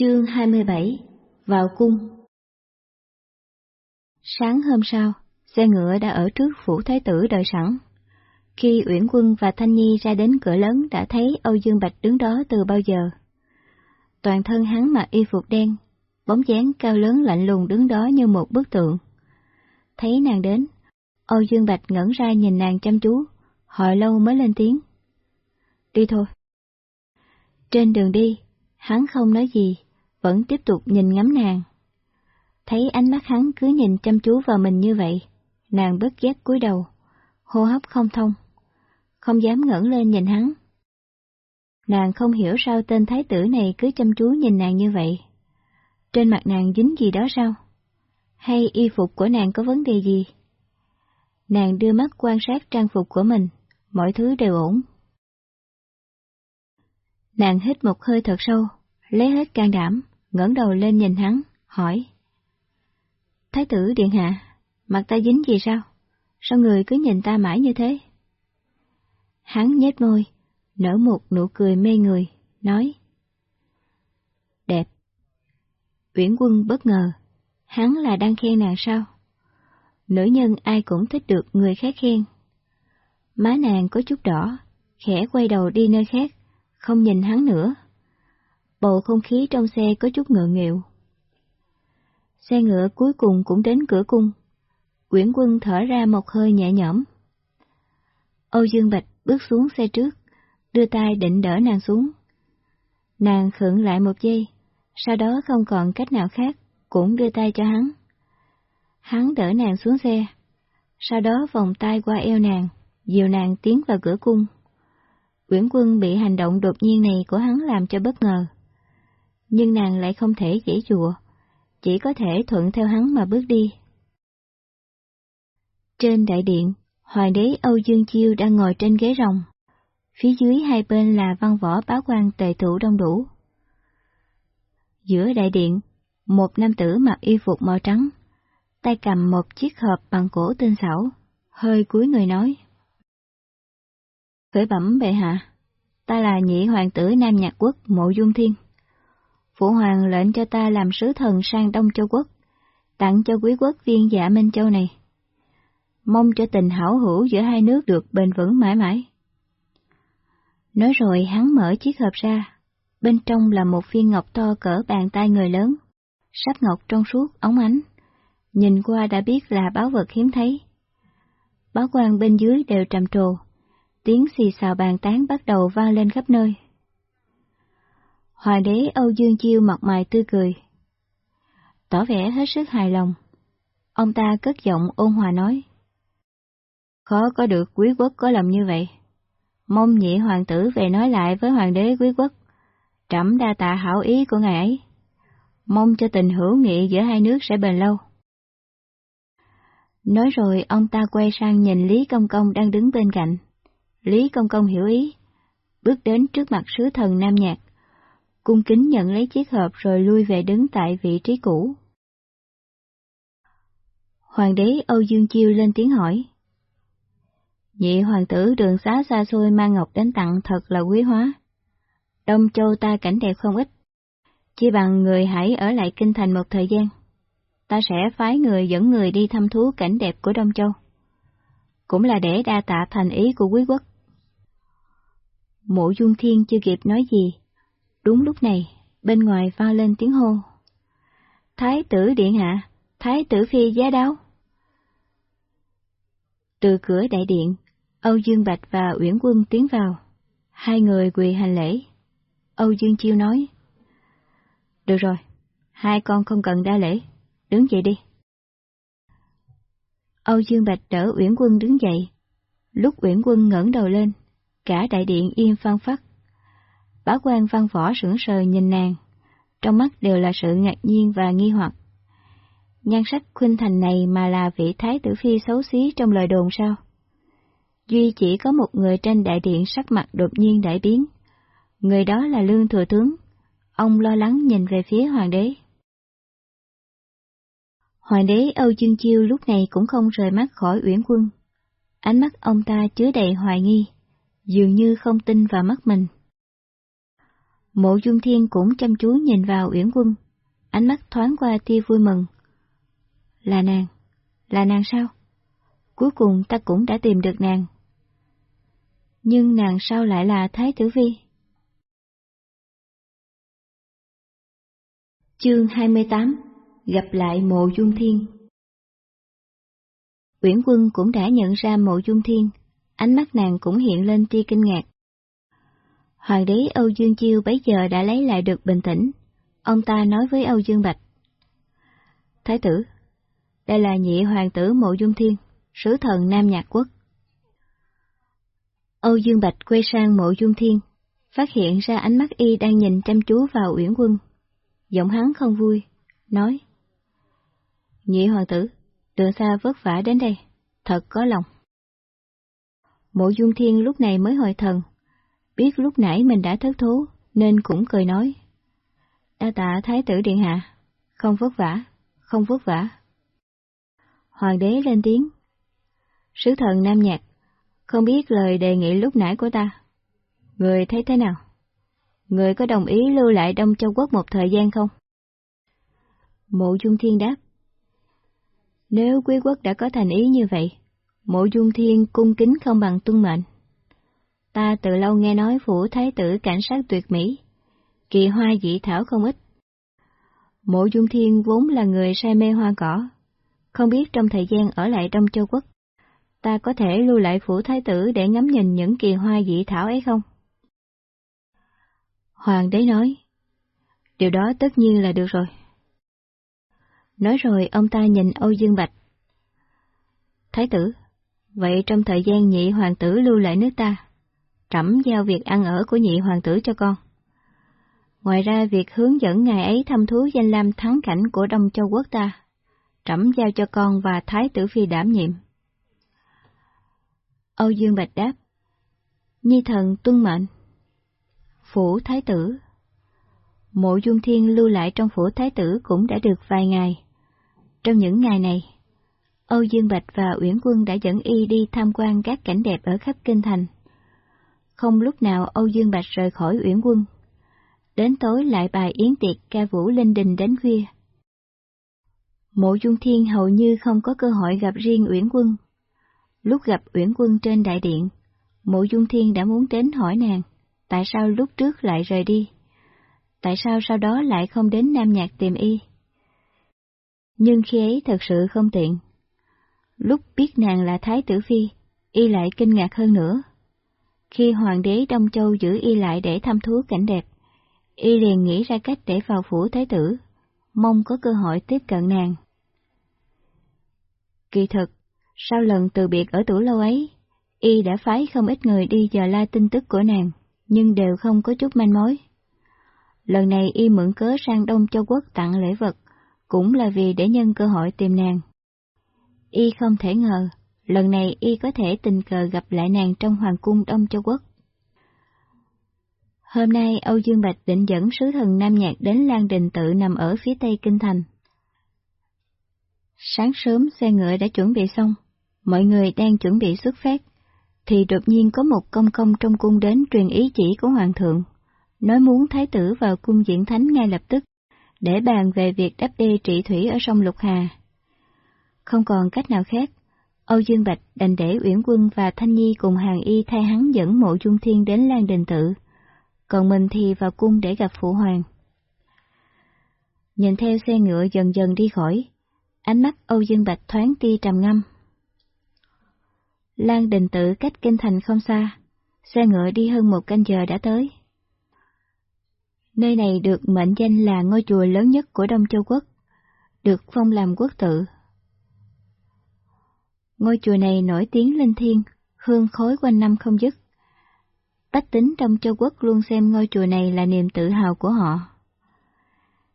Chương 27 Vào cung Sáng hôm sau, xe ngựa đã ở trước phủ thái tử đợi sẵn. Khi Uyển Quân và Thanh Nhi ra đến cửa lớn đã thấy Âu Dương Bạch đứng đó từ bao giờ. Toàn thân hắn mặc y phục đen, bóng dáng cao lớn lạnh lùng đứng đó như một bức tượng. Thấy nàng đến, Âu Dương Bạch ngẩn ra nhìn nàng chăm chú, hồi lâu mới lên tiếng. Đi thôi. Trên đường đi, hắn không nói gì, vẫn tiếp tục nhìn ngắm nàng. Thấy ánh mắt hắn cứ nhìn chăm chú vào mình như vậy, nàng bất giác cúi đầu, hô hấp không thông, không dám ngẩng lên nhìn hắn. Nàng không hiểu sao tên thái tử này cứ chăm chú nhìn nàng như vậy. Trên mặt nàng dính gì đó sao? Hay y phục của nàng có vấn đề gì? Nàng đưa mắt quan sát trang phục của mình, mọi thứ đều ổn. Nàng hít một hơi thật sâu, lấy hết can đảm, ngẩng đầu lên nhìn hắn, hỏi. Thái tử điện hạ, mặt ta dính gì sao? Sao người cứ nhìn ta mãi như thế? Hắn nhếch môi, nở một nụ cười mê người, nói. Đẹp. Uyển quân bất ngờ, hắn là đang khen nàng sao? Nữ nhân ai cũng thích được người khác khen. Má nàng có chút đỏ, khẽ quay đầu đi nơi khác, không nhìn hắn nữa. Bầu không khí trong xe có chút ngựa nghịu. Xe ngựa cuối cùng cũng đến cửa cung. Quyển quân thở ra một hơi nhẹ nhõm. Âu Dương Bạch bước xuống xe trước, đưa tay định đỡ nàng xuống. Nàng khựng lại một giây, sau đó không còn cách nào khác, cũng đưa tay cho hắn. Hắn đỡ nàng xuống xe, sau đó vòng tay qua eo nàng, dìu nàng tiến vào cửa cung. Uyển Quân bị hành động đột nhiên này của hắn làm cho bất ngờ. Nhưng nàng lại không thể dễ dùa, chỉ có thể thuận theo hắn mà bước đi. Trên đại điện, Hoàng đế Âu Dương Chiêu đang ngồi trên ghế rồng. Phía dưới hai bên là văn võ báo quan tề thủ đông đủ. Giữa đại điện, một nam tử mặc y phục màu trắng, tay cầm một chiếc hộp bằng cổ tinh xảo, hơi cúi người nói. Khởi bẩm bệ hạ, ta là nhị hoàng tử Nam Nhạc Quốc Mộ Dung Thiên. Phụ hoàng lệnh cho ta làm sứ thần sang Đông Châu Quốc, tặng cho quý quốc viên dạ Minh Châu này. Mong cho tình hảo hữu giữa hai nước được bền vững mãi mãi. Nói rồi hắn mở chiếc hộp ra, bên trong là một viên ngọc to cỡ bàn tay người lớn, sắc ngọc trong suốt ống ánh, nhìn qua đã biết là báo vật hiếm thấy. Báo quan bên dưới đều trầm trồ, tiếng xì xào bàn tán bắt đầu vang lên khắp nơi. Hoàng đế Âu Dương Chiêu mặt mày tươi cười. Tỏ vẻ hết sức hài lòng. Ông ta cất giọng ôn hòa nói. Khó có được quý quốc có lòng như vậy. Mong nhị hoàng tử về nói lại với hoàng đế quý quốc. Trẫm đa tạ hảo ý của ngài ấy. Mong cho tình hữu nghị giữa hai nước sẽ bền lâu. Nói rồi ông ta quay sang nhìn Lý Công Công đang đứng bên cạnh. Lý Công Công hiểu ý, bước đến trước mặt sứ thần Nam Nhạc, cung kính nhận lấy chiếc hộp rồi lui về đứng tại vị trí cũ. Hoàng đế Âu Dương Chiêu lên tiếng hỏi. Nhị hoàng tử đường xá xa xôi mang ngọc đến tặng thật là quý hóa. Đông châu ta cảnh đẹp không ít, chỉ bằng người hãy ở lại kinh thành một thời gian. Ta sẽ phái người dẫn người đi thăm thú cảnh đẹp của Đông Châu. Cũng là để đa tạ thành ý của quý quốc. Mộ Dung Thiên chưa kịp nói gì. Đúng lúc này, bên ngoài vang lên tiếng hô. Thái tử điện hạ, thái tử phi giá đáo. Từ cửa đại điện, Âu Dương Bạch và Uyển Quân tiến vào. Hai người quỳ hành lễ. Âu Dương Chiêu nói. Được rồi, hai con không cần đa lễ, đứng dậy đi. Âu Dương Bạch đỡ Uyển Quân đứng dậy. Lúc Uyển Quân ngẩng đầu lên, cả đại điện yên phăng phắc. Bá quan văn võ sững sờ nhìn nàng, trong mắt đều là sự ngạc nhiên và nghi hoặc. Nhan sắc khuynh thành này mà là vị thái tử phi xấu xí trong lời đồn sao? Duy chỉ có một người trên đại điện sắc mặt đột nhiên đại biến. Người đó là Lương Thừa Tướng. Ông lo lắng nhìn về phía hoàng đế. Hoàng đế Âu Dương Chiêu lúc này cũng không rời mắt khỏi Uyển Quân. Ánh mắt ông ta chứa đầy hoài nghi dường như không tin vào mắt mình. Mộ Dung Thiên cũng chăm chú nhìn vào Uyển Quân, ánh mắt thoáng qua tia vui mừng. Là nàng, là nàng sao? Cuối cùng ta cũng đã tìm được nàng. Nhưng nàng sao lại là Thái Tử Vi? Chương 28 Gặp lại Mộ Dung Thiên Uyển Quân cũng đã nhận ra Mộ Dung Thiên, ánh mắt nàng cũng hiện lên tia kinh ngạc. Hoàng đế Âu Dương Chiêu bấy giờ đã lấy lại được bình tĩnh, ông ta nói với Âu Dương Bạch. Thái tử, đây là nhị hoàng tử Mộ Dung Thiên, sứ thần Nam Nhạc Quốc. Âu Dương Bạch quay sang Mộ Dung Thiên, phát hiện ra ánh mắt y đang nhìn chăm chú vào Uyển Quân. Giọng hắn không vui, nói. Nhị hoàng tử, đường xa vất vả đến đây, thật có lòng. Mộ Dung Thiên lúc này mới hồi thần, biết lúc nãy mình đã thất thú, nên cũng cười nói. Đa tạ Thái tử Điện Hạ, không vất vả, không vất vả. Hoàng đế lên tiếng. Sứ thần Nam Nhạc, không biết lời đề nghị lúc nãy của ta. Người thấy thế nào? Người có đồng ý lưu lại Đông Châu Quốc một thời gian không? Mộ Dung Thiên đáp. Nếu quý quốc đã có thành ý như vậy, mộ Dung Thiên cung kính không bằng tuân mệnh. Ta từ lâu nghe nói phủ thái tử cảnh sát tuyệt mỹ, kỳ hoa dị thảo không ít. Mộ Dung Thiên vốn là người say mê hoa cỏ, không biết trong thời gian ở lại trong Châu Quốc, ta có thể lưu lại phủ thái tử để ngắm nhìn những kỳ hoa dị thảo ấy không? Hoàng đế nói, điều đó tất nhiên là được rồi. Nói rồi ông ta nhìn Âu Dương Bạch. Thái tử, vậy trong thời gian nhị hoàng tử lưu lại nước ta, trẫm giao việc ăn ở của nhị hoàng tử cho con. Ngoài ra việc hướng dẫn ngài ấy thăm thú danh lam thắng cảnh của Đông Châu Quốc ta, trẫm giao cho con và Thái tử Phi đảm nhiệm. Âu Dương Bạch đáp, Nhi thần tuân mệnh. Phủ Thái tử Mộ Dung Thiên lưu lại trong phủ Thái tử cũng đã được vài ngày. Trong những ngày này, Âu Dương Bạch và Uyển Quân đã dẫn y đi tham quan các cảnh đẹp ở khắp kinh thành. Không lúc nào Âu Dương Bạch rời khỏi Uyển Quân. Đến tối lại bài yến tiệc ca vũ linh đình đến khuya. Mộ Dung Thiên hầu như không có cơ hội gặp riêng Uyển Quân. Lúc gặp Uyển Quân trên đại điện, Mộ Dung Thiên đã muốn đến hỏi nàng, tại sao lúc trước lại rời đi? Tại sao sau đó lại không đến Nam Nhạc tìm y? nhưng khi ấy thật sự không tiện. Lúc biết nàng là Thái tử Phi, y lại kinh ngạc hơn nữa. Khi Hoàng đế Đông Châu giữ y lại để thăm thú cảnh đẹp, y liền nghĩ ra cách để vào phủ Thái tử, mong có cơ hội tiếp cận nàng. Kỳ thực, sau lần từ biệt ở tủ lâu ấy, y đã phái không ít người đi dò la tin tức của nàng, nhưng đều không có chút manh mối. Lần này y mượn cớ sang Đông Châu Quốc tặng lễ vật, cũng là vì để nhân cơ hội tìm nàng. Y không thể ngờ, lần này Y có thể tình cờ gặp lại nàng trong Hoàng cung Đông Châu Quốc. Hôm nay Âu Dương Bạch định dẫn sứ thần Nam Nhạc đến Lan Đình Tự nằm ở phía tây Kinh Thành. Sáng sớm xe ngựa đã chuẩn bị xong, mọi người đang chuẩn bị xuất phát, thì đột nhiên có một công công trong cung đến truyền ý chỉ của Hoàng thượng, nói muốn Thái tử vào cung diễn thánh ngay lập tức để bàn về việc đắp đê trị thủy ở sông Lục Hà. Không còn cách nào khác, Âu Dương Bạch đành để Uyển Quân và Thanh Nhi cùng hàng y thay hắn dẫn mộ Trung thiên đến Lan Đình Tự, còn mình thì vào cung để gặp Phụ Hoàng. Nhìn theo xe ngựa dần dần đi khỏi, ánh mắt Âu Dương Bạch thoáng ti trầm ngâm. Lan Đình Tự cách kinh thành không xa, xe ngựa đi hơn một canh giờ đã tới. Nơi này được mệnh danh là ngôi chùa lớn nhất của Đông Châu Quốc, được phong làm quốc tự. Ngôi chùa này nổi tiếng linh thiêng, hương khói quanh năm không dứt. Bách tính trong châu quốc luôn xem ngôi chùa này là niềm tự hào của họ.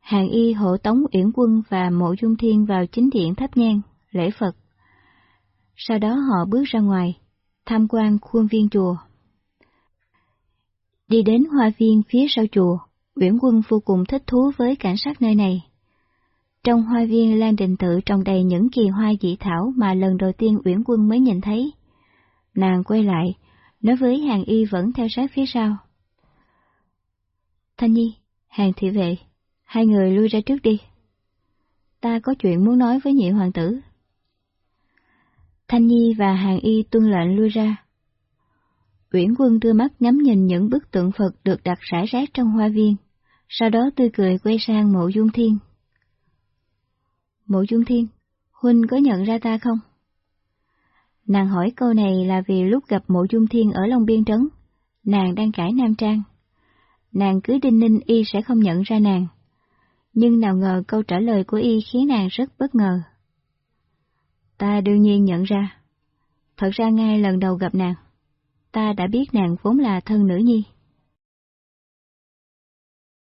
Hàng y hộ tống Uyển Quân và Mộ Dung Thiên vào chính điện tháp nhang, lễ Phật. Sau đó họ bước ra ngoài, tham quan khuôn viên chùa. Đi đến hoa viên phía sau chùa, Uyển Quân vô cùng thích thú với cảnh sát nơi này. Trong hoa viên Lan Đình Tự trồng đầy những kỳ hoa dị thảo mà lần đầu tiên Uyển Quân mới nhìn thấy. Nàng quay lại, nói với hàng y vẫn theo sát phía sau. Thanh Nhi, hàng thị vệ, hai người lui ra trước đi. Ta có chuyện muốn nói với nhị hoàng tử. Thanh Nhi và Hàng Y tuân lệnh lui ra. Uyển Quân đưa mắt ngắm nhìn những bức tượng Phật được đặt rải rác trong hoa viên, sau đó tươi cười quay sang mộ dung thiên. Mộ dung thiên, Huynh có nhận ra ta không? Nàng hỏi câu này là vì lúc gặp mộ dung thiên ở Long Biên Trấn, nàng đang cãi Nam Trang. Nàng cứ đinh ninh y sẽ không nhận ra nàng. Nhưng nào ngờ câu trả lời của y khiến nàng rất bất ngờ. Ta đương nhiên nhận ra. Thật ra ngay lần đầu gặp nàng, ta đã biết nàng vốn là thân nữ nhi.